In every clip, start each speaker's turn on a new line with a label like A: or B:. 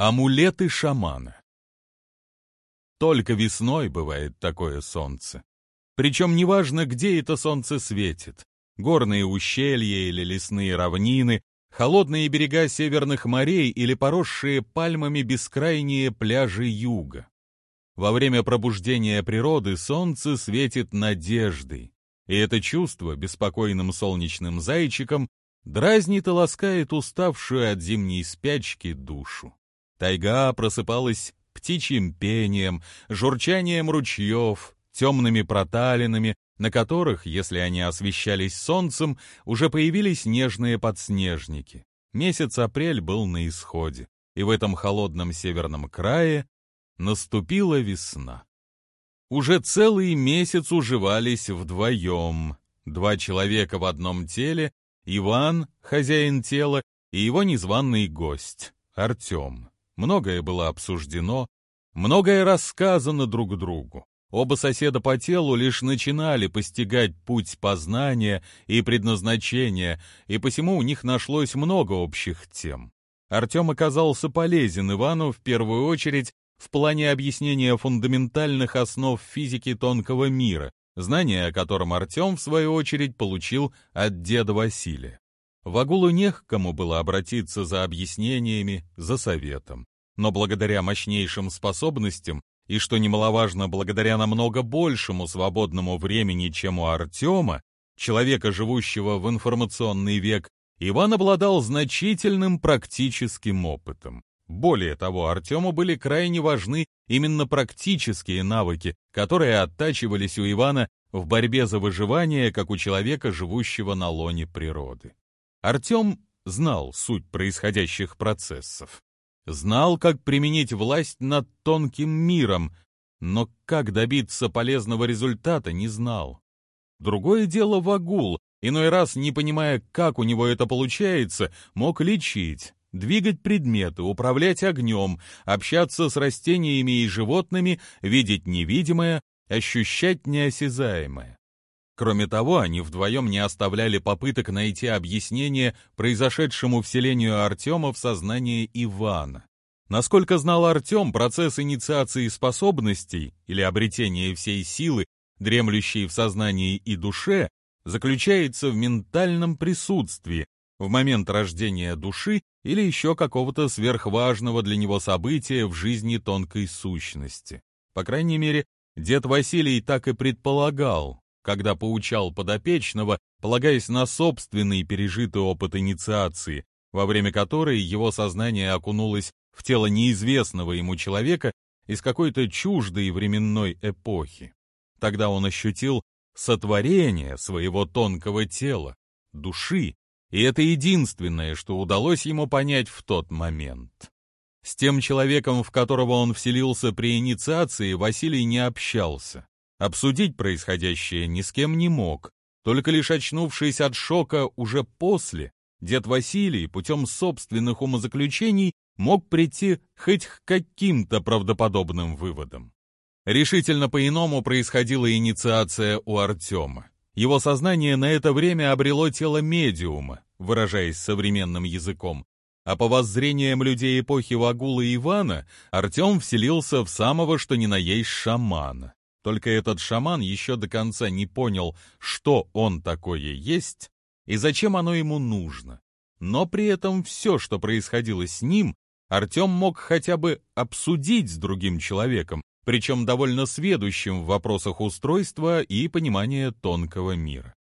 A: Амулеты шамана. Только весной бывает такое солнце. Причем неважно, где это солнце светит. Горные ущелья или лесные равнины, холодные берега северных морей или поросшие пальмами бескрайние пляжи юга. Во время пробуждения природы солнце светит надеждой, и это чувство беспокойным солнечным зайчиком дразнит и ласкает уставшую от зимней спячки душу. Тайга просыпалась птичьим пением, журчанием ручьев, темными проталинами, на которых, если они освещались солнцем, уже появились нежные подснежники. Месяц апрель был на исходе, и в этом холодном северном крае наступила весна. Уже целый месяц уживались вдвоем. Два человека в одном теле, Иван, хозяин тела, и его незваный гость, Артем. Многое было обсуждено, многое рассказано друг другу. Оба соседа по телу лишь начинали постигать путь познания и предназначения, и посему у них нашлось много общих тем. Артем оказался полезен Ивану в первую очередь в плане объяснения фундаментальных основ физики тонкого мира, знания о котором Артем, в свою очередь, получил от деда Василия. Вагулу не к кому было обратиться за объяснениями, за советом. Но благодаря мощнейшим способностям и, что немаловажно, благодаря намного большему свободному времени, чем у Артема, человека, живущего в информационный век, Иван обладал значительным практическим опытом. Более того, Артему были крайне важны именно практические навыки, которые оттачивались у Ивана в борьбе за выживание, как у человека, живущего на лоне природы. Артем знал суть происходящих процессов, знал, как применить власть над тонким миром, но как добиться полезного результата не знал. Другое дело Вагул, иной раз, не понимая, как у него это получается, мог лечить, двигать предметы, управлять огнем, общаться с растениями и животными, видеть невидимое, ощущать неосязаемое. Кроме того, они вдвоем не оставляли попыток найти объяснение произошедшему вселению Артема в сознание Ивана. Насколько знал Артем, процесс инициации способностей или обретения всей силы, дремлющей в сознании и душе, заключается в ментальном присутствии в момент рождения души или еще какого-то сверхважного для него события в жизни тонкой сущности. По крайней мере, дед Василий так и предполагал, когда поучал подопечного, полагаясь на собственный пережитый опыт инициации, во время которой его сознание окунулось в тело неизвестного ему человека из какой-то чуждой временной эпохи. Тогда он ощутил сотворение своего тонкого тела, души, и это единственное, что удалось ему понять в тот момент. С тем человеком, в которого он вселился при инициации, Василий не общался. Обсудить происходящее ни с кем не мог, только лишь очнувшись от шока уже после, дед Василий путем собственных умозаключений мог прийти хоть к каким-то правдоподобным выводам. Решительно по-иному происходила инициация у Артема. Его сознание на это время обрело тело медиума, выражаясь современным языком, а по воззрениям людей эпохи Вагула и Ивана Артем вселился в самого что ни на есть шамана. Только этот шаман еще до конца не понял, что он такое есть и зачем оно ему нужно. Но при этом все, что происходило с ним, Артем мог хотя бы обсудить с другим человеком, причем довольно сведущим в вопросах устройства и понимания тонкого мира.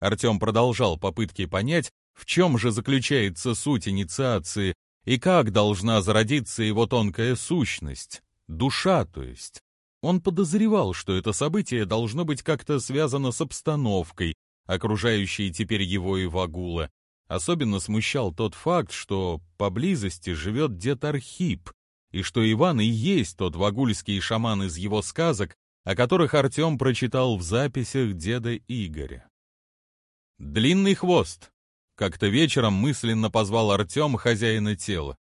A: Артем продолжал попытки понять, в чем же заключается суть инициации и как должна зародиться его тонкая сущность, душа, то есть. Он подозревал, что это событие должно быть как-то связано с обстановкой, окружающей теперь его и Вагула. Особенно смущал тот факт, что поблизости живет дед Архип, и что Иван и есть тот вагульский шаман из его сказок, о которых Артем прочитал в записях деда Игоря. «Длинный хвост», — как-то вечером мысленно позвал Артем хозяина тела.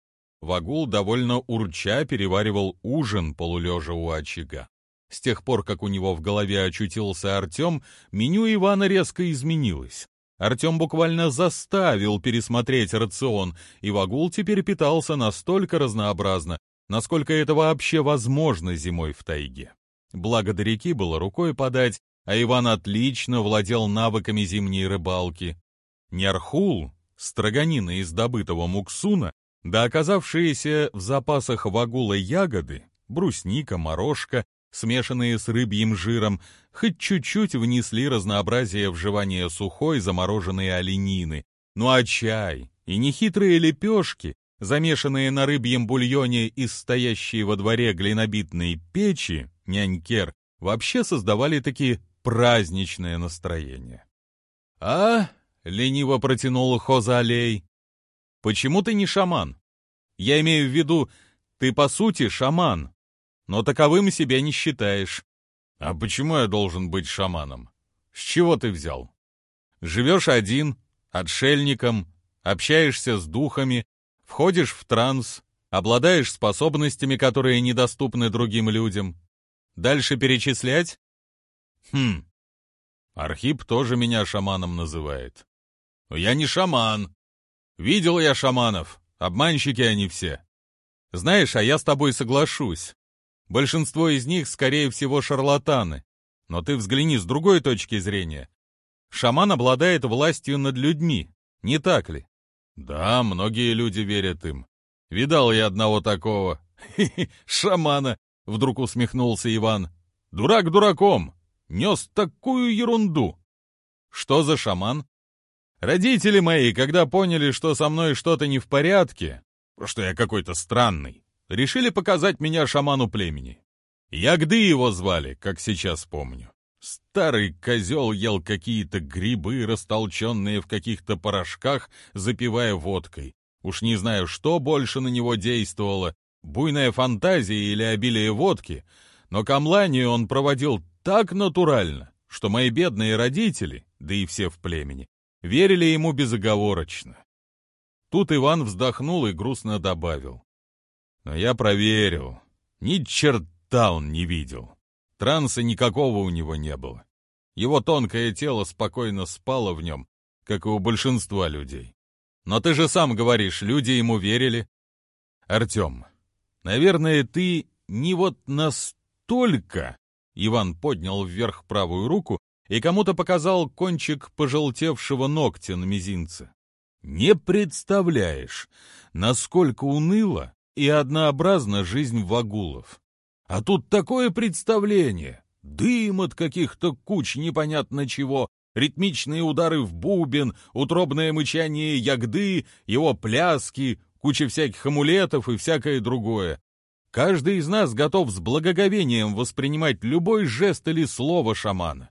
A: Вагул довольно урча переваривал ужин полулежа у очага. С тех пор, как у него в голове очутился Артем, меню Ивана резко изменилось. Артем буквально заставил пересмотреть рацион, и Вагул теперь питался настолько разнообразно, насколько это вообще возможно зимой в тайге. Благо до реки было рукой подать, а Иван отлично владел навыками зимней рыбалки. Нярхул, строганина из добытого муксуна, да оказавшиеся в запасах вагула ягоды, брусника, морожка, смешанные с рыбьим жиром, хоть чуть-чуть внесли разнообразие в жевание сухой замороженной оленины. Ну а чай и нехитрые лепешки, замешанные на рыбьем бульоне из стоящей во дворе глинобитной печи, нянькер, вообще создавали такие праздничное настроение. «А?» — лениво протянул Хоза-Алей. «Почему ты не шаман? Я имею в виду, ты по сути шаман, но таковым себя не считаешь. А почему я должен быть шаманом? С чего ты взял? Живешь один, отшельником, общаешься с духами, входишь в транс, обладаешь способностями, которые недоступны другим людям. Дальше перечислять? Хм. Архип тоже меня шаманом называет. Но я не шаман. Видел я шаманов, обманщики они все. Знаешь, а я с тобой соглашусь. Большинство из них, скорее всего, шарлатаны. Но ты взгляни с другой точки зрения. Шаман обладает властью над людьми, не так ли? Да, многие люди верят им. Видал я одного такого. шамана, вдруг усмехнулся Иван. Дурак дураком, нес такую ерунду. Что за шаман? Родители мои, когда поняли, что со мной что-то не в порядке, что я какой-то странный, решили показать меня шаману племени. Ягды его звали, как сейчас помню. Старый козел ел какие-то грибы, растолченные в каких-то порошках, запивая водкой. Уж не знаю, что больше на него действовало, буйная фантазия или обилие водки, но камланию он проводил так натурально, что мои бедные родители, да и все в племени, верили ему безоговорочно. Тут Иван вздохнул и грустно добавил. Но я проверил. Ни черта он не видел. Транса никакого у него не было. Его тонкое тело спокойно спало в нем, как и у большинства людей. Но ты же сам говоришь, люди ему верили. Артем, наверное, ты не вот настолько... Иван поднял вверх правую руку и кому-то показал кончик пожелтевшего ногтя на мизинце. Не представляешь, насколько уныло и однообразна жизнь вагулов. А тут такое представление. Дым от каких-то куч непонятно чего, ритмичные удары в бубен, утробное мычание ягды, его пляски, куча всяких амулетов и всякое другое. Каждый из нас готов с благоговением воспринимать любой жест или слово шамана.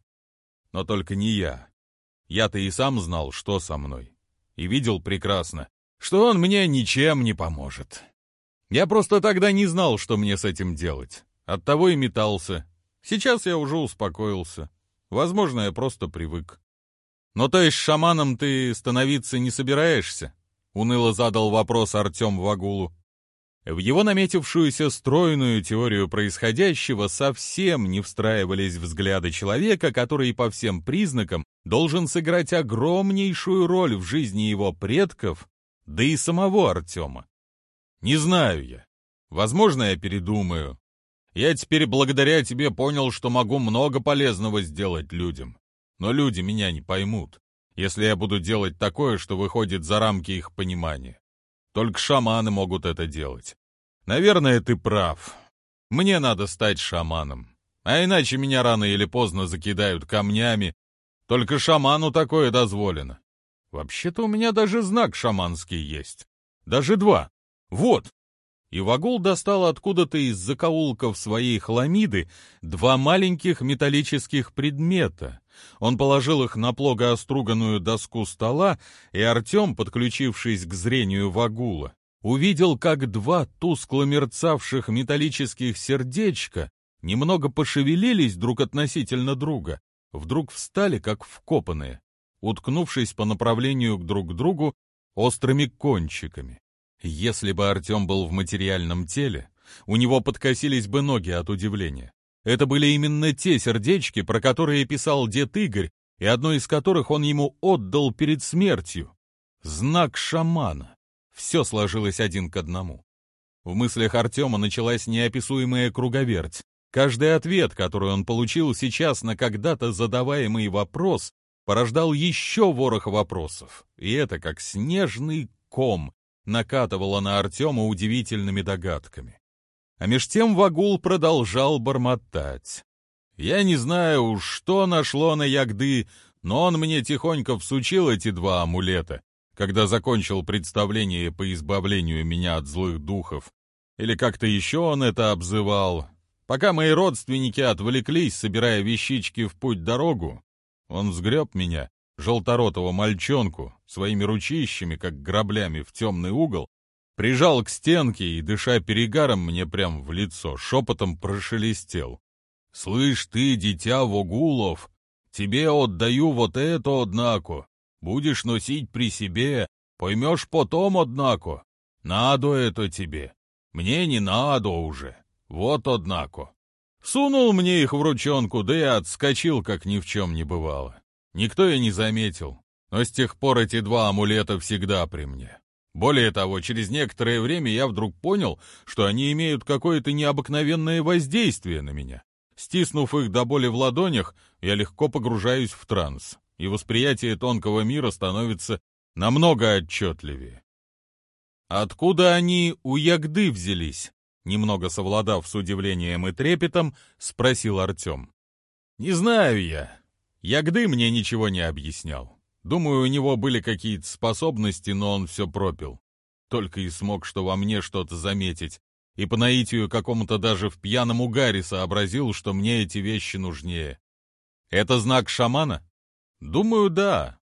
A: Но только не я. Я-то и сам знал, что со мной. И видел прекрасно, что он мне ничем не поможет. Я просто тогда не знал, что мне с этим делать. Оттого и метался. Сейчас я уже успокоился. Возможно, я просто привык. Но то есть шаманом ты становиться не собираешься? Уныло задал вопрос Артем Вагулу. В его наметившуюся стройную теорию происходящего совсем не встраивались взгляды человека, который по всем признакам должен сыграть огромнейшую роль в жизни его предков, да и самого Артема. Не знаю я. Возможно, я передумаю. Я теперь благодаря тебе понял, что могу много полезного сделать людям. Но люди меня не поймут, если я буду делать такое, что выходит за рамки их понимания. Только шаманы могут это делать. Наверное, ты прав. Мне надо стать шаманом. А иначе меня рано или поздно закидают камнями. Только шаману такое дозволено. Вообще-то у меня даже знак шаманский есть. Даже два. «Вот!» И Вагул достал откуда-то из закоулков своей хламиды два маленьких металлических предмета. Он положил их на плого оструганную доску стола, и Артем, подключившись к зрению Вагула, увидел, как два тускло мерцавших металлических сердечка немного пошевелились друг относительно друга, вдруг встали, как вкопанные, уткнувшись по направлению к друг другу острыми кончиками. Если бы Артем был в материальном теле, у него подкосились бы ноги от удивления. Это были именно те сердечки, про которые писал дед Игорь, и одно из которых он ему отдал перед смертью. Знак шамана. Все сложилось один к одному. В мыслях Артема началась неописуемая круговерть. Каждый ответ, который он получил сейчас на когда-то задаваемый вопрос, порождал еще ворох вопросов, и это, как снежный ком, накатывало на Артема удивительными догадками. А меж тем Вагул продолжал бормотать. «Я не знаю уж, что нашло на Ягды, но он мне тихонько всучил эти два амулета, когда закончил представление по избавлению меня от злых духов. Или как-то еще он это обзывал, Пока мои родственники отвлеклись, собирая вещички в путь-дорогу, он сгреб меня, желторотого мальчонку, своими ручищами, как граблями, в темный угол, прижал к стенке и, дыша перегаром мне прям в лицо, шепотом прошелестел. «Слышь ты, дитя Вогулов, тебе отдаю вот это, однако. Будешь носить при себе, поймешь потом, однако. Надо это тебе. Мне не надо уже. Вот однако. Сунул мне их в ручонку, да и отскочил, как ни в чем не бывало. Никто и не заметил, но с тех пор эти два амулета всегда при мне. Более того, через некоторое время я вдруг понял, что они имеют какое-то необыкновенное воздействие на меня. Стиснув их до боли в ладонях, я легко погружаюсь в транс, и восприятие тонкого мира становится намного отчетливее. Откуда они у Ягды взялись? Немного совладав с удивлением и трепетом, спросил Артем. «Не знаю я. Ягды мне ничего не объяснял. Думаю, у него были какие-то способности, но он все пропил. Только и смог, что во мне что-то заметить. И по наитию какому-то даже в пьяном угаре сообразил, что мне эти вещи нужнее. Это знак шамана? Думаю, да.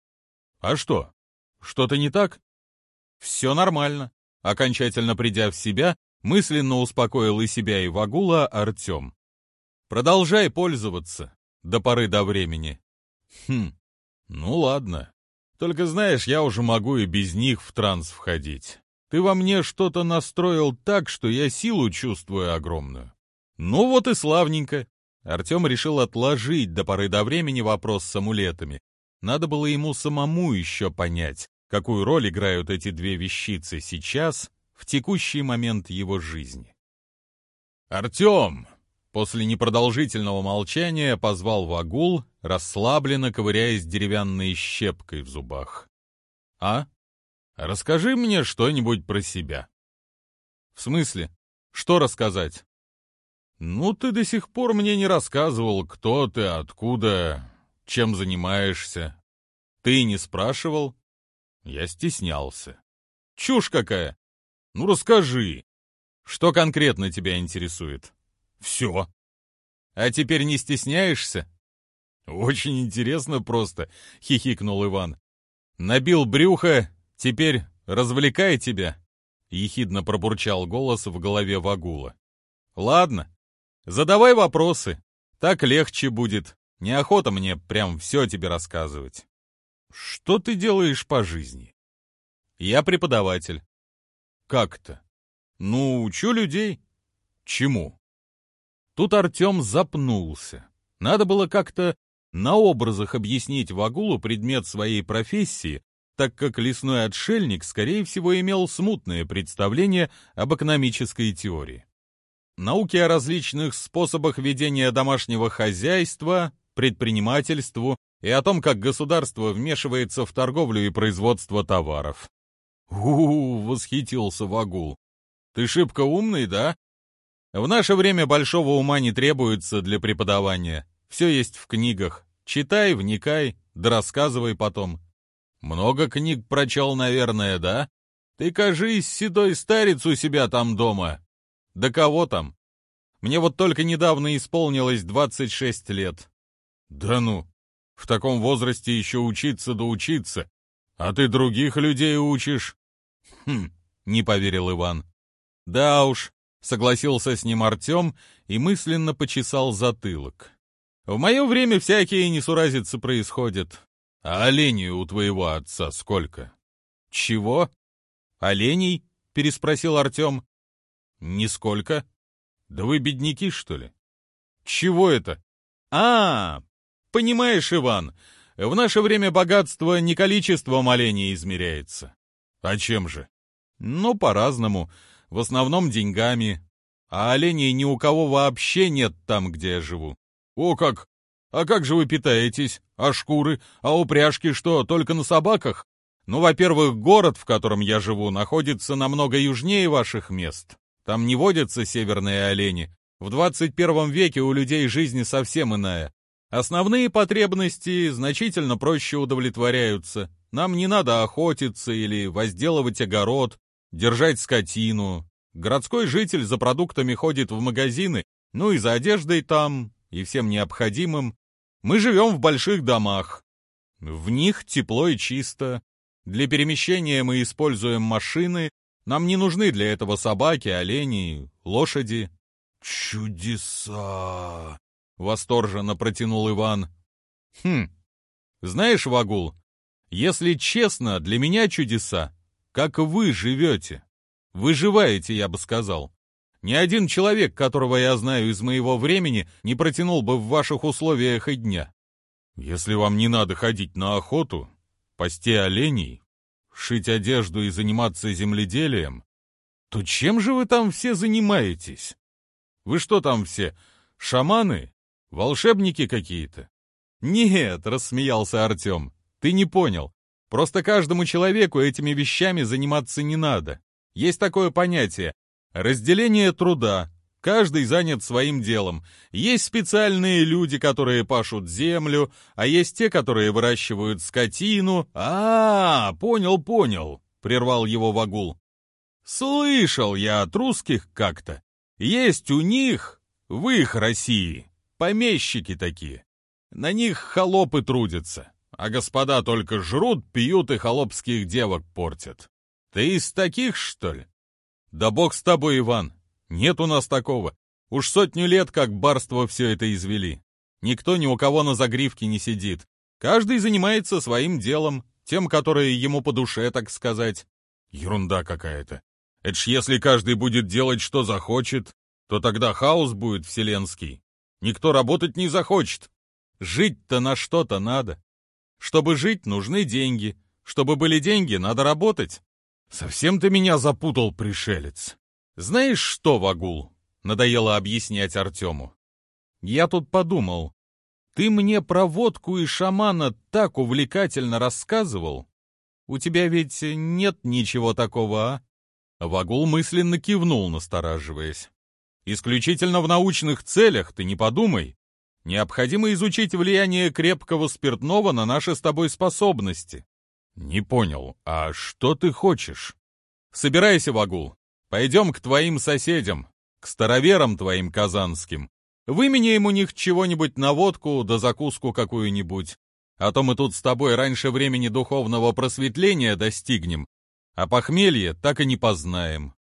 A: А что? Что-то не так? Все нормально. Окончательно придя в себя, Мысленно успокоил и себя, и Вагула Артем. Продолжай пользоваться до поры до времени. Хм, ну ладно. Только знаешь, я уже могу и без них в транс входить. Ты во мне что-то настроил так, что я силу чувствую огромную. Ну вот и славненько. Артем решил отложить до поры до времени вопрос с амулетами. Надо было ему самому еще понять, какую роль играют эти две вещицы сейчас в текущий момент его жизни. «Артем!» После непродолжительного молчания позвал Вагул, расслабленно ковыряясь деревянной щепкой в зубах. «А? Расскажи мне что-нибудь про себя». «В смысле? Что рассказать?» «Ну, ты до сих пор мне не рассказывал, кто ты, откуда, чем занимаешься. Ты не спрашивал?» Я стеснялся. «Чушь какая! Ну, расскажи. Что конкретно тебя интересует? Все. А теперь не стесняешься? Очень интересно просто, хихикнул Иван. Набил брюхо, теперь развлекай тебя, ехидно пробурчал голос в голове Вагула. Ладно, задавай вопросы, так легче будет. Неохота мне прям все тебе рассказывать. Что ты делаешь по жизни? Я преподаватель. Как-то. Ну, учу людей. Чему? Тут Артем запнулся. Надо было как-то на образах объяснить Вагулу предмет своей профессии, так как лесной отшельник, скорее всего, имел смутное представление об экономической теории. Науки о различных способах ведения домашнего хозяйства, предпринимательству и о том, как государство вмешивается в торговлю и производство товаров. у, восхитился Вагул. «Ты шибко умный, да?» «В наше время большого ума не требуется для преподавания. Все есть в книгах. Читай, вникай, да рассказывай потом». «Много книг прочел, наверное, да? Ты, кажись, седой старец у себя там дома». «Да кого там? Мне вот только недавно исполнилось 26 лет». «Да ну, в таком возрасте еще учиться да учиться, а ты других людей учишь?» «Хм», — не поверил Иван. «Да уж», — согласился с ним Артем и мысленно почесал затылок. «В мое время всякие несуразицы происходят. А оленей у твоего отца сколько?» «Чего? Оленей?» — переспросил Артем. «Нисколько. Да вы бедняки, что ли?» «Чего это?» «А, понимаешь, Иван, В наше время богатство не количеством оленей измеряется. А чем же? Ну, по-разному. В основном деньгами. А оленей ни у кого вообще нет там, где я живу. О как! А как же вы питаетесь? А шкуры? А упряжки что, только на собаках? Ну, во-первых, город, в котором я живу, находится намного южнее ваших мест. Там не водятся северные олени. В 21 веке у людей жизнь совсем иная. Основные потребности значительно проще удовлетворяются. Нам не надо охотиться или возделывать огород, держать скотину. Городской житель за продуктами ходит в магазины, ну и за одеждой там, и всем необходимым. Мы живем в больших домах. В них тепло и чисто. Для перемещения мы используем машины. Нам не нужны для этого собаки, олени, лошади.
B: «Чудеса!»
A: — восторженно протянул Иван. «Хм, знаешь, Вагул, если честно, для меня чудеса, как вы живете. Выживаете, я бы сказал. Ни один человек, которого я знаю из моего времени, не протянул бы в ваших условиях и дня. Если вам не надо ходить на охоту, пасти оленей, шить одежду и заниматься земледелием, то чем же вы там все занимаетесь? Вы что там все, шаманы? Волшебники какие-то? Нет, рассмеялся Артем, ты не понял. Просто каждому человеку этими вещами заниматься не надо. Есть такое понятие Разделение труда. Каждый занят своим делом. Есть специальные люди, которые пашут землю, а есть те, которые выращивают скотину. А, -а, -а понял, понял, прервал его Вагул. Слышал я от русских как-то. Есть у них, в их России, помещики такие. На них холопы трудятся, а господа только жрут, пьют и холопских девок портят. Ты из таких, что ли? «Да бог с тобой, Иван! Нет у нас такого. Уж сотню лет, как барство все это извели. Никто ни у кого на загривке не сидит. Каждый занимается своим делом, тем, которое ему по душе, так сказать. Ерунда какая-то. Это ж если каждый будет делать, что захочет, то тогда хаос будет вселенский. Никто работать не захочет. Жить-то на что-то надо. Чтобы жить, нужны деньги. Чтобы были деньги, надо работать. «Совсем ты меня запутал, пришелец. Знаешь что, Вагул?» — надоело объяснять Артему. «Я тут подумал. Ты мне про водку и шамана так увлекательно рассказывал. У тебя ведь нет ничего такого, а?» Вагул мысленно кивнул, настораживаясь. «Исключительно в научных целях, ты не подумай. Необходимо изучить влияние крепкого спиртного на наши с тобой способности. «Не понял, а что ты хочешь?» «Собирайся, Вагул. Пойдем к твоим соседям, к староверам твоим казанским. Выменяем у них чего-нибудь на водку да закуску какую-нибудь. А то мы тут с тобой раньше времени духовного просветления достигнем, а похмелье так и не познаем.